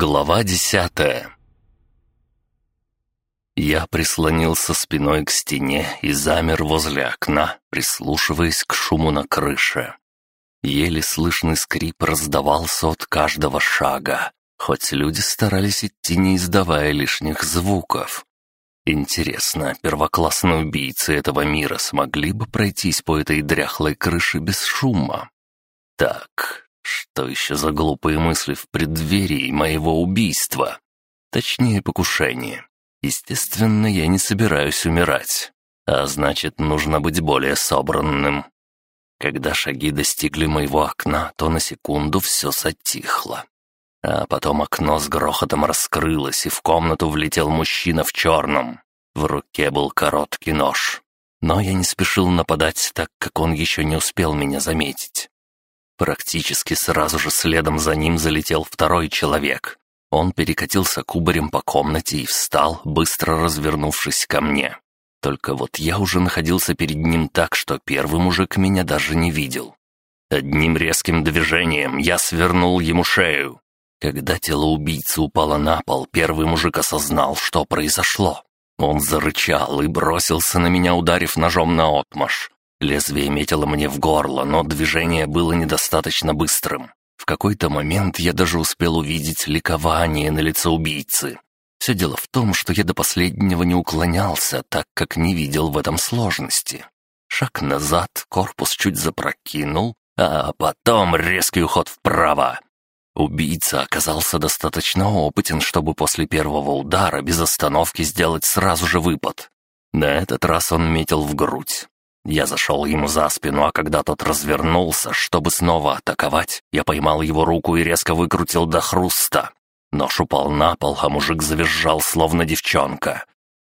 Глава десятая Я прислонился спиной к стене и замер возле окна, прислушиваясь к шуму на крыше. Еле слышный скрип раздавался от каждого шага, хоть люди старались идти, не издавая лишних звуков. Интересно, первоклассные убийцы этого мира смогли бы пройтись по этой дряхлой крыше без шума? Так, что еще за глупые мысли в преддверии моего убийства? Точнее, покушения. Естественно, я не собираюсь умирать. А значит, нужно быть более собранным. Когда шаги достигли моего окна, то на секунду все затихло. А потом окно с грохотом раскрылось, и в комнату влетел мужчина в черном. В руке был короткий нож. Но я не спешил нападать, так как он еще не успел меня заметить. Практически сразу же следом за ним залетел второй человек. Он перекатился кубарем по комнате и встал, быстро развернувшись ко мне. Только вот я уже находился перед ним так, что первый мужик меня даже не видел. Одним резким движением я свернул ему шею. Когда тело убийцы упало на пол, первый мужик осознал, что произошло. Он зарычал и бросился на меня, ударив ножом на отмаш. Лезвие метило мне в горло, но движение было недостаточно быстрым. В какой-то момент я даже успел увидеть ликование на лице убийцы. Все дело в том, что я до последнего не уклонялся, так как не видел в этом сложности. Шаг назад, корпус чуть запрокинул, а потом резкий уход вправо. Убийца оказался достаточно опытен, чтобы после первого удара без остановки сделать сразу же выпад. На этот раз он метил в грудь. Я зашел ему за спину, а когда тот развернулся, чтобы снова атаковать, я поймал его руку и резко выкрутил до хруста. Нож упал на пол, а мужик завизжал, словно девчонка.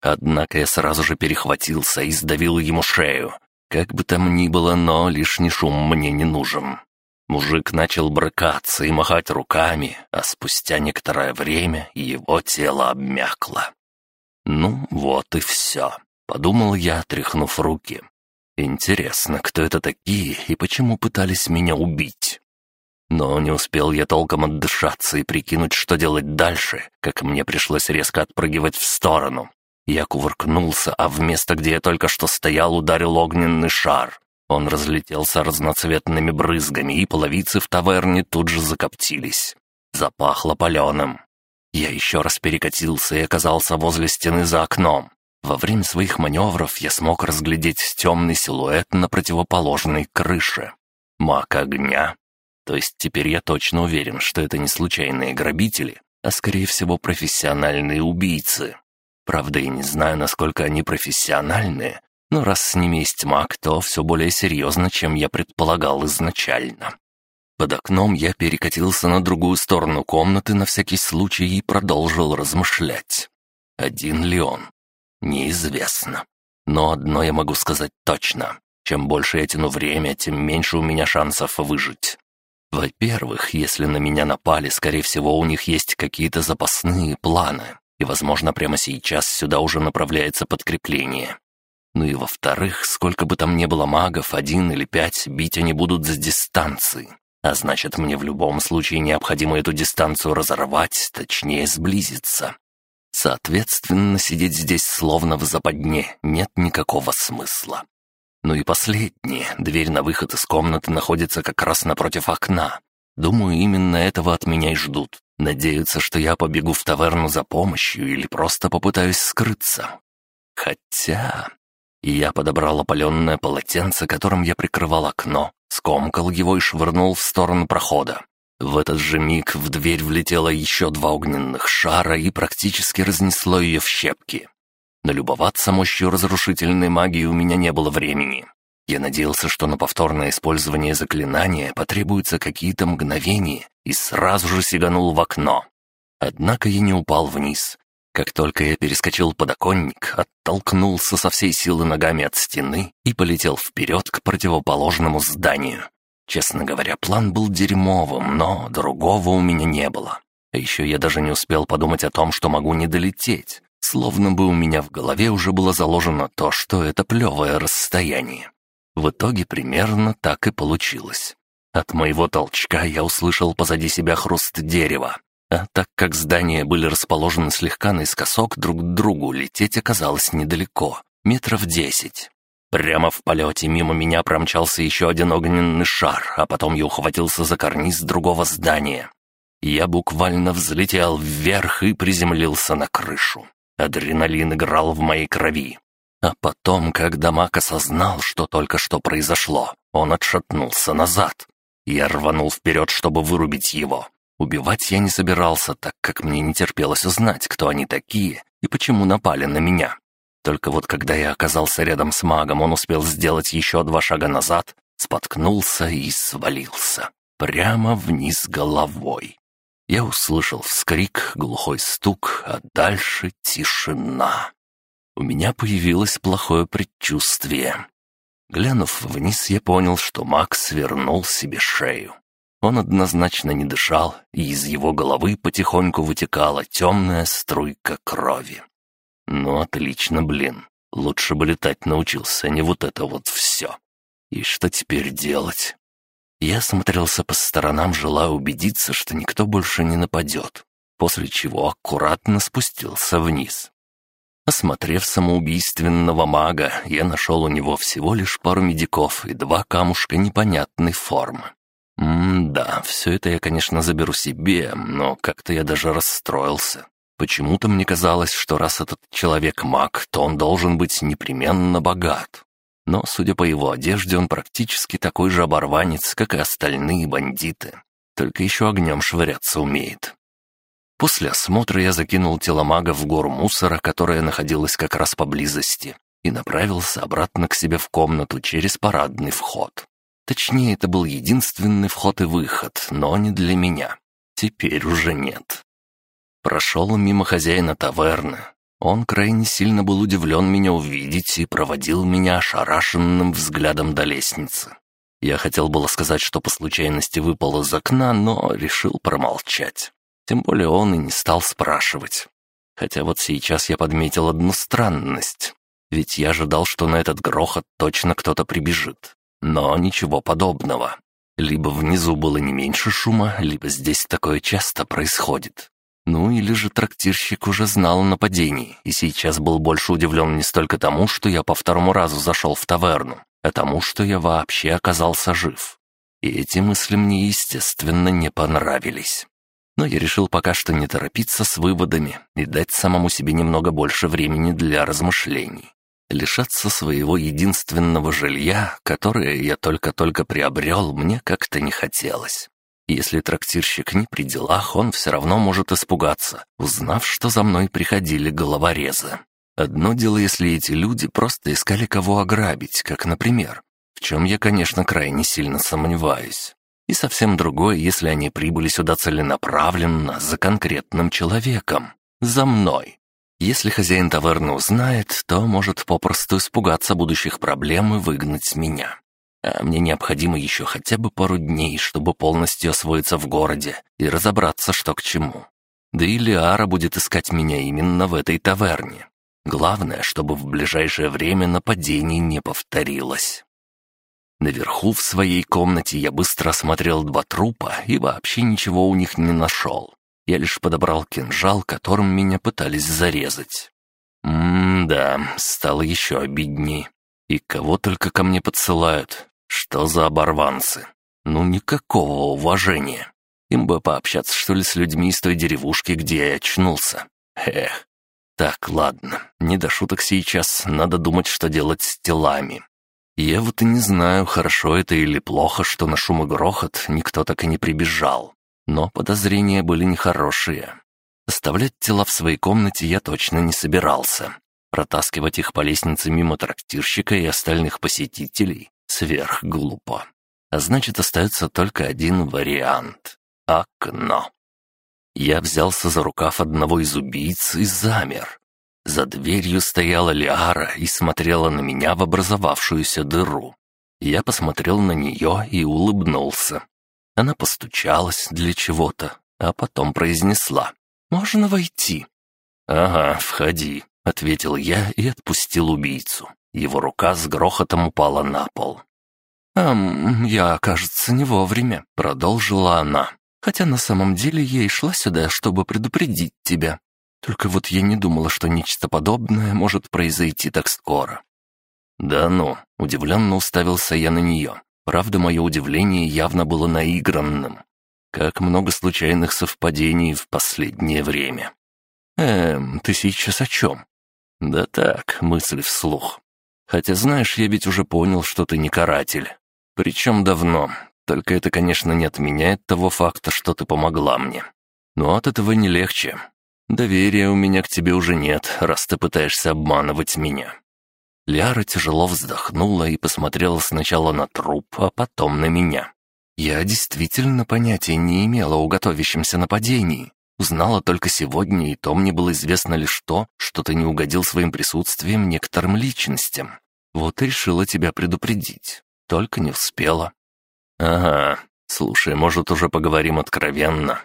Однако я сразу же перехватился и сдавил ему шею. Как бы там ни было, но лишний шум мне не нужен. Мужик начал брыкаться и махать руками, а спустя некоторое время его тело обмякло. «Ну, вот и все», — подумал я, тряхнув руки. Интересно, кто это такие и почему пытались меня убить? Но не успел я толком отдышаться и прикинуть, что делать дальше, как мне пришлось резко отпрыгивать в сторону. Я кувыркнулся, а в место, где я только что стоял, ударил огненный шар. Он разлетелся разноцветными брызгами, и половицы в таверне тут же закоптились. Запахло паленым. Я еще раз перекатился и оказался возле стены за окном. Во время своих маневров я смог разглядеть темный силуэт на противоположной крыше. Маг огня. То есть теперь я точно уверен, что это не случайные грабители, а скорее всего профессиональные убийцы. Правда, я не знаю, насколько они профессиональные, но раз с ними есть маг, то все более серьезно, чем я предполагал изначально. Под окном я перекатился на другую сторону комнаты на всякий случай и продолжил размышлять. Один ли он? Неизвестно. Но одно я могу сказать точно. Чем больше я тяну время, тем меньше у меня шансов выжить. Во-первых, если на меня напали, скорее всего, у них есть какие-то запасные планы, и, возможно, прямо сейчас сюда уже направляется подкрепление. Ну и во-вторых, сколько бы там ни было магов, один или пять, бить они будут с дистанции. А значит, мне в любом случае необходимо эту дистанцию разорвать, точнее сблизиться. Соответственно, сидеть здесь словно в западне нет никакого смысла. Ну и последнее. Дверь на выход из комнаты находится как раз напротив окна. Думаю, именно этого от меня и ждут. Надеются, что я побегу в таверну за помощью или просто попытаюсь скрыться. Хотя... Я подобрал опаленное полотенце, которым я прикрывал окно, скомкал его и швырнул в сторону прохода. В этот же миг в дверь влетело еще два огненных шара и практически разнесло ее в щепки. Налюбоваться мощью разрушительной магии у меня не было времени. Я надеялся, что на повторное использование заклинания потребуются какие-то мгновения, и сразу же сиганул в окно. Однако я не упал вниз. Как только я перескочил подоконник, оттолкнулся со всей силы ногами от стены и полетел вперед к противоположному зданию. Честно говоря, план был дерьмовым, но другого у меня не было. А еще я даже не успел подумать о том, что могу не долететь. Словно бы у меня в голове уже было заложено то, что это плевое расстояние. В итоге примерно так и получилось. От моего толчка я услышал позади себя хруст дерева. А так как здания были расположены слегка наискосок друг к другу, лететь оказалось недалеко, метров десять. Прямо в полете мимо меня промчался еще один огненный шар, а потом я ухватился за карниз другого здания. Я буквально взлетел вверх и приземлился на крышу. Адреналин играл в моей крови. А потом, когда Мак осознал, что только что произошло, он отшатнулся назад. Я рванул вперед, чтобы вырубить его. Убивать я не собирался, так как мне не терпелось узнать, кто они такие и почему напали на меня. Только вот когда я оказался рядом с магом, он успел сделать еще два шага назад, споткнулся и свалился. Прямо вниз головой. Я услышал вскрик, глухой стук, а дальше тишина. У меня появилось плохое предчувствие. Глянув вниз, я понял, что Макс свернул себе шею. Он однозначно не дышал, и из его головы потихоньку вытекала темная струйка крови. Ну, отлично, блин. Лучше бы летать научился, а не вот это вот все. И что теперь делать? Я смотрелся по сторонам, желая убедиться, что никто больше не нападет, после чего аккуратно спустился вниз. Осмотрев самоубийственного мага, я нашел у него всего лишь пару медиков и два камушка непонятной формы. М-да, все это я, конечно, заберу себе, но как-то я даже расстроился. Почему-то мне казалось, что раз этот человек маг, то он должен быть непременно богат. Но, судя по его одежде, он практически такой же оборванец, как и остальные бандиты. Только еще огнем швыряться умеет. После осмотра я закинул тело мага в гору мусора, которая находилась как раз поблизости, и направился обратно к себе в комнату через парадный вход. Точнее, это был единственный вход и выход, но не для меня. Теперь уже нет. Прошел мимо хозяина таверны. Он крайне сильно был удивлен меня увидеть и проводил меня ошарашенным взглядом до лестницы. Я хотел было сказать, что по случайности выпал из окна, но решил промолчать. Тем более он и не стал спрашивать. Хотя вот сейчас я подметил одну странность. Ведь я ожидал, что на этот грохот точно кто-то прибежит. Но ничего подобного. Либо внизу было не меньше шума, либо здесь такое часто происходит. Ну или же трактирщик уже знал о нападении и сейчас был больше удивлен не столько тому, что я по второму разу зашел в таверну, а тому, что я вообще оказался жив. И эти мысли мне, естественно, не понравились. Но я решил пока что не торопиться с выводами и дать самому себе немного больше времени для размышлений. Лишаться своего единственного жилья, которое я только-только приобрел, мне как-то не хотелось. Если трактирщик не при делах, он все равно может испугаться, узнав, что за мной приходили головорезы. Одно дело, если эти люди просто искали кого ограбить, как, например, в чем я, конечно, крайне сильно сомневаюсь. И совсем другое, если они прибыли сюда целенаправленно, за конкретным человеком, за мной. Если хозяин таверны узнает, то может попросту испугаться будущих проблем и выгнать меня. А мне необходимо еще хотя бы пару дней, чтобы полностью освоиться в городе и разобраться, что к чему. Да и Лиара будет искать меня именно в этой таверне. Главное, чтобы в ближайшее время нападений не повторилось. Наверху в своей комнате я быстро осмотрел два трупа и вообще ничего у них не нашел. Я лишь подобрал кинжал, которым меня пытались зарезать. М-да, стало еще обидней. И кого только ко мне подсылают. Что за оборванцы? Ну, никакого уважения. Им бы пообщаться, что ли, с людьми из той деревушки, где я очнулся. Эх. Так, ладно, не до шуток сейчас, надо думать, что делать с телами. Я вот и не знаю, хорошо это или плохо, что на шум и грохот никто так и не прибежал. Но подозрения были нехорошие. Оставлять тела в своей комнате я точно не собирался. Протаскивать их по лестнице мимо трактирщика и остальных посетителей сверх глупо. А значит, остается только один вариант — окно. Я взялся за рукав одного из убийц и замер. За дверью стояла Лиара и смотрела на меня в образовавшуюся дыру. Я посмотрел на нее и улыбнулся. Она постучалась для чего-то, а потом произнесла «Можно войти?» «Ага, входи», — ответил я и отпустил убийцу. Его рука с грохотом упала на пол. «Эм, я, кажется, не вовремя», — продолжила она. Хотя на самом деле я и шла сюда, чтобы предупредить тебя. Только вот я не думала, что нечто подобное может произойти так скоро». «Да ну», — удивленно уставился я на нее. Правда, мое удивление явно было наигранным. Как много случайных совпадений в последнее время. «Эм, ты сейчас о чем?» «Да так, мысли вслух. Хотя, знаешь, я ведь уже понял, что ты не каратель. Причем давно. Только это, конечно, не отменяет того факта, что ты помогла мне. Но от этого не легче. Доверия у меня к тебе уже нет, раз ты пытаешься обманывать меня». Ляра тяжело вздохнула и посмотрела сначала на труп, а потом на меня. Я действительно понятия не имела о готовящемся нападении. Узнала только сегодня, и то мне было известно лишь то, что ты не угодил своим присутствием некоторым личностям. Вот и решила тебя предупредить. Только не успела. Ага, слушай, может, уже поговорим откровенно?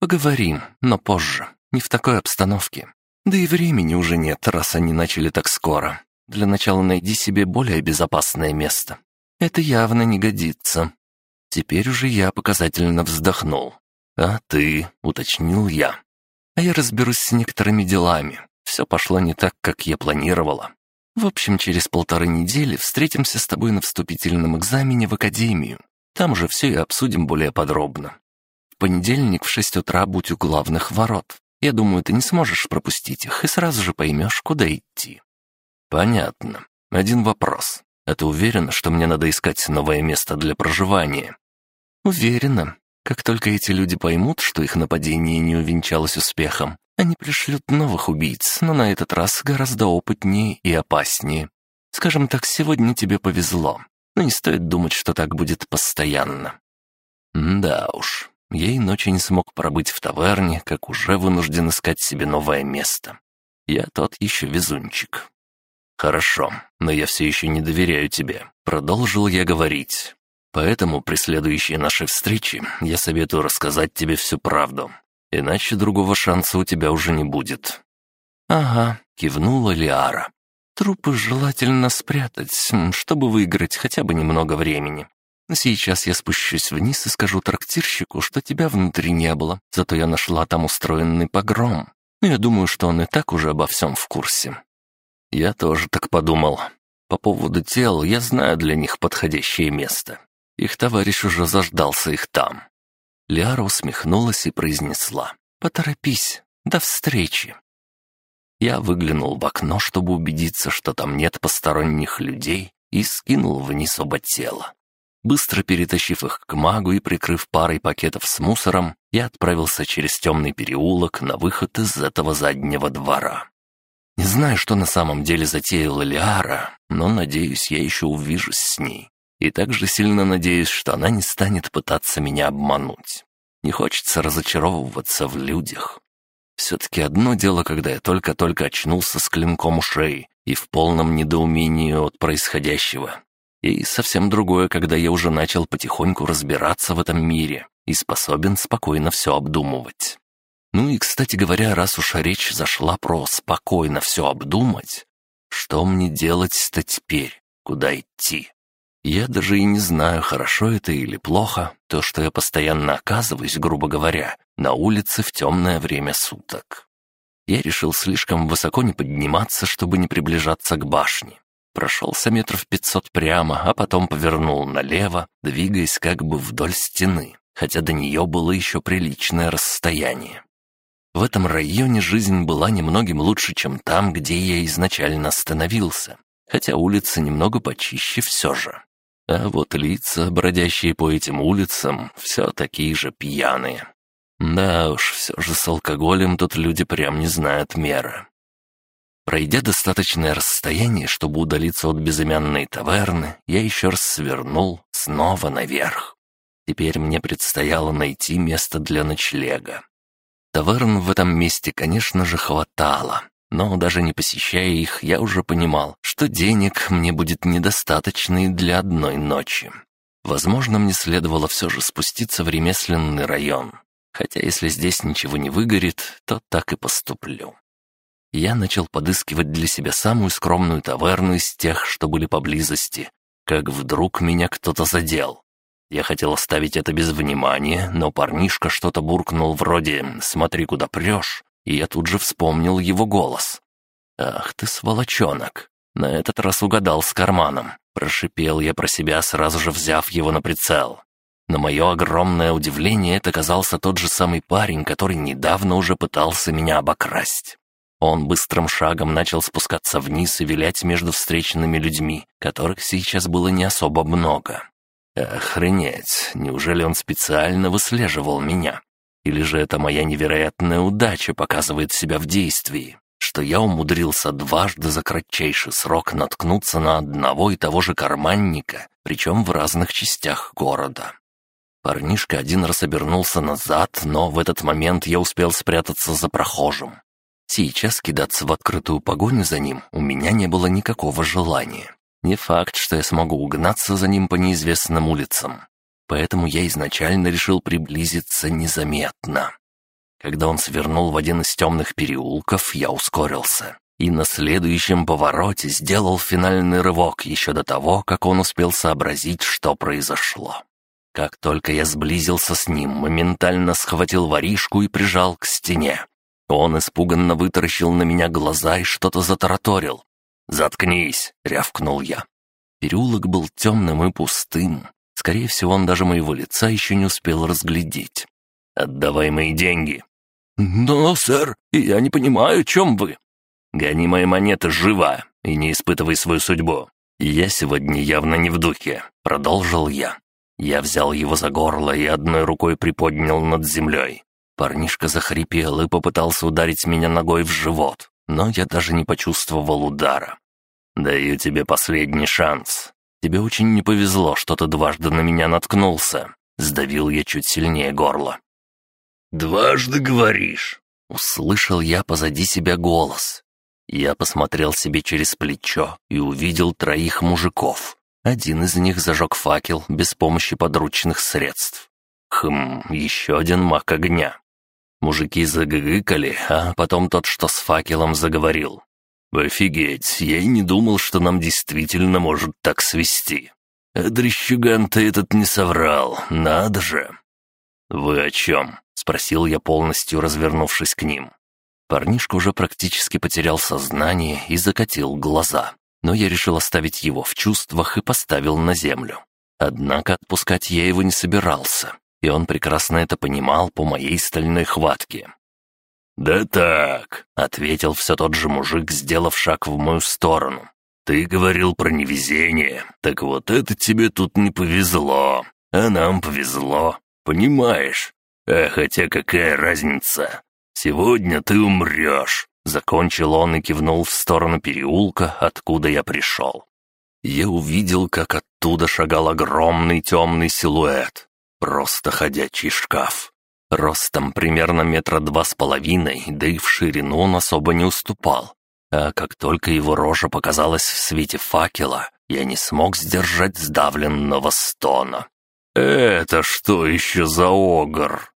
Поговорим, но позже, не в такой обстановке. Да и времени уже нет, раз они начали так скоро. Для начала найди себе более безопасное место. Это явно не годится. Теперь уже я показательно вздохнул. «А ты?» — уточнил я. «А я разберусь с некоторыми делами. Все пошло не так, как я планировала. В общем, через полторы недели встретимся с тобой на вступительном экзамене в академию. Там же все и обсудим более подробно. В понедельник в шесть утра будь у главных ворот. Я думаю, ты не сможешь пропустить их и сразу же поймешь, куда идти». «Понятно. Один вопрос. А ты уверена, что мне надо искать новое место для проживания?» «Уверена. Как только эти люди поймут, что их нападение не увенчалось успехом, они пришлют новых убийц, но на этот раз гораздо опытнее и опаснее. Скажем так, сегодня тебе повезло, но не стоит думать, что так будет постоянно. да уж, я и ночи не смог пробыть в таверне, как уже вынужден искать себе новое место. Я тот еще везунчик. «Хорошо, но я все еще не доверяю тебе», — продолжил я говорить. Поэтому при следующей нашей встрече я советую рассказать тебе всю правду, иначе другого шанса у тебя уже не будет». «Ага», — кивнула Лиара. «Трупы желательно спрятать, чтобы выиграть хотя бы немного времени. Сейчас я спущусь вниз и скажу трактирщику, что тебя внутри не было, зато я нашла там устроенный погром. Но я думаю, что он и так уже обо всем в курсе». «Я тоже так подумал. По поводу тел я знаю для них подходящее место. Их товарищ уже заждался их там. Лиара усмехнулась и произнесла. «Поторопись. До встречи». Я выглянул в окно, чтобы убедиться, что там нет посторонних людей, и скинул вниз оба тела. Быстро перетащив их к магу и прикрыв парой пакетов с мусором, я отправился через темный переулок на выход из этого заднего двора. Не знаю, что на самом деле затеяла Лиара, но, надеюсь, я еще увижусь с ней. И также сильно надеюсь, что она не станет пытаться меня обмануть. Не хочется разочаровываться в людях. Все-таки одно дело, когда я только-только очнулся с клинком у шеи и в полном недоумении от происходящего. И совсем другое, когда я уже начал потихоньку разбираться в этом мире и способен спокойно все обдумывать. Ну и, кстати говоря, раз уж речь зашла про спокойно все обдумать, что мне делать-то теперь? Куда идти? Я даже и не знаю, хорошо это или плохо, то, что я постоянно оказываюсь, грубо говоря, на улице в темное время суток. Я решил слишком высоко не подниматься, чтобы не приближаться к башне. Прошелся метров пятьсот прямо, а потом повернул налево, двигаясь как бы вдоль стены, хотя до нее было еще приличное расстояние. В этом районе жизнь была немногим лучше, чем там, где я изначально остановился, хотя улица немного почище все же. А вот лица, бродящие по этим улицам, все такие же пьяные. Да уж, все же с алкоголем тут люди прям не знают меры. Пройдя достаточное расстояние, чтобы удалиться от безымянной таверны, я еще раз свернул снова наверх. Теперь мне предстояло найти место для ночлега. Таверн в этом месте, конечно же, хватало, но даже не посещая их, я уже понимал, что денег мне будет недостаточно и для одной ночи. Возможно, мне следовало все же спуститься в ремесленный район. Хотя если здесь ничего не выгорит, то так и поступлю. Я начал подыскивать для себя самую скромную таверну из тех, что были поблизости, как вдруг меня кто-то задел. Я хотел оставить это без внимания, но парнишка что-то буркнул вроде «смотри, куда прешь», и я тут же вспомнил его голос. «Ах ты, сволочонок!» На этот раз угадал с карманом. Прошипел я про себя, сразу же взяв его на прицел. На мое огромное удивление, это оказался тот же самый парень, который недавно уже пытался меня обокрасть. Он быстрым шагом начал спускаться вниз и вилять между встреченными людьми, которых сейчас было не особо много. Охренеть, неужели он специально выслеживал меня? Или же это моя невероятная удача показывает себя в действии, что я умудрился дважды за кратчайший срок наткнуться на одного и того же карманника, причем в разных частях города. Парнишка один раз обернулся назад, но в этот момент я успел спрятаться за прохожим. Сейчас кидаться в открытую погоню за ним у меня не было никакого желания. Не факт, что я смогу угнаться за ним по неизвестным улицам. Поэтому я изначально решил приблизиться незаметно. Когда он свернул в один из темных переулков, я ускорился. И на следующем повороте сделал финальный рывок еще до того, как он успел сообразить, что произошло. Как только я сблизился с ним, моментально схватил воришку и прижал к стене. Он испуганно вытаращил на меня глаза и что-то затараторил. «Заткнись!» — рявкнул я. Переулок был темным и пустым. Скорее всего, он даже моего лица еще не успел разглядеть. «Отдавай мои деньги!» «Но, сэр, я не понимаю, о чем вы?» «Гони мои монеты живо и не испытывай свою судьбу. Я сегодня явно не в духе», — продолжил я. Я взял его за горло и одной рукой приподнял над землей. Парнишка захрипел и попытался ударить меня ногой в живот, но я даже не почувствовал удара. «Даю тебе последний шанс. Тебе очень не повезло, что ты дважды на меня наткнулся». Сдавил я чуть сильнее горло. «Дважды говоришь?» Услышал я позади себя голос. Я посмотрел себе через плечо и увидел троих мужиков. Один из них зажег факел без помощи подручных средств. Хм, еще один маг огня. Мужики загыгыкали, а потом тот, что с факелом, заговорил. «Офигеть, я и не думал, что нам действительно может так свести. А дрещуган-то этот не соврал, надо же!» «Вы о чем?» — спросил я, полностью развернувшись к ним. Парнишка уже практически потерял сознание и закатил глаза но я решил оставить его в чувствах и поставил на землю. Однако отпускать я его не собирался, и он прекрасно это понимал по моей стальной хватке. «Да так», — ответил все тот же мужик, сделав шаг в мою сторону. «Ты говорил про невезение, так вот это тебе тут не повезло, а нам повезло, понимаешь? А хотя какая разница? Сегодня ты умрешь, Закончил он и кивнул в сторону переулка, откуда я пришел. Я увидел, как оттуда шагал огромный темный силуэт. Просто ходячий шкаф. Ростом примерно метра два с половиной, да и в ширину он особо не уступал. А как только его рожа показалась в свете факела, я не смог сдержать сдавленного стона. «Это что еще за огр?»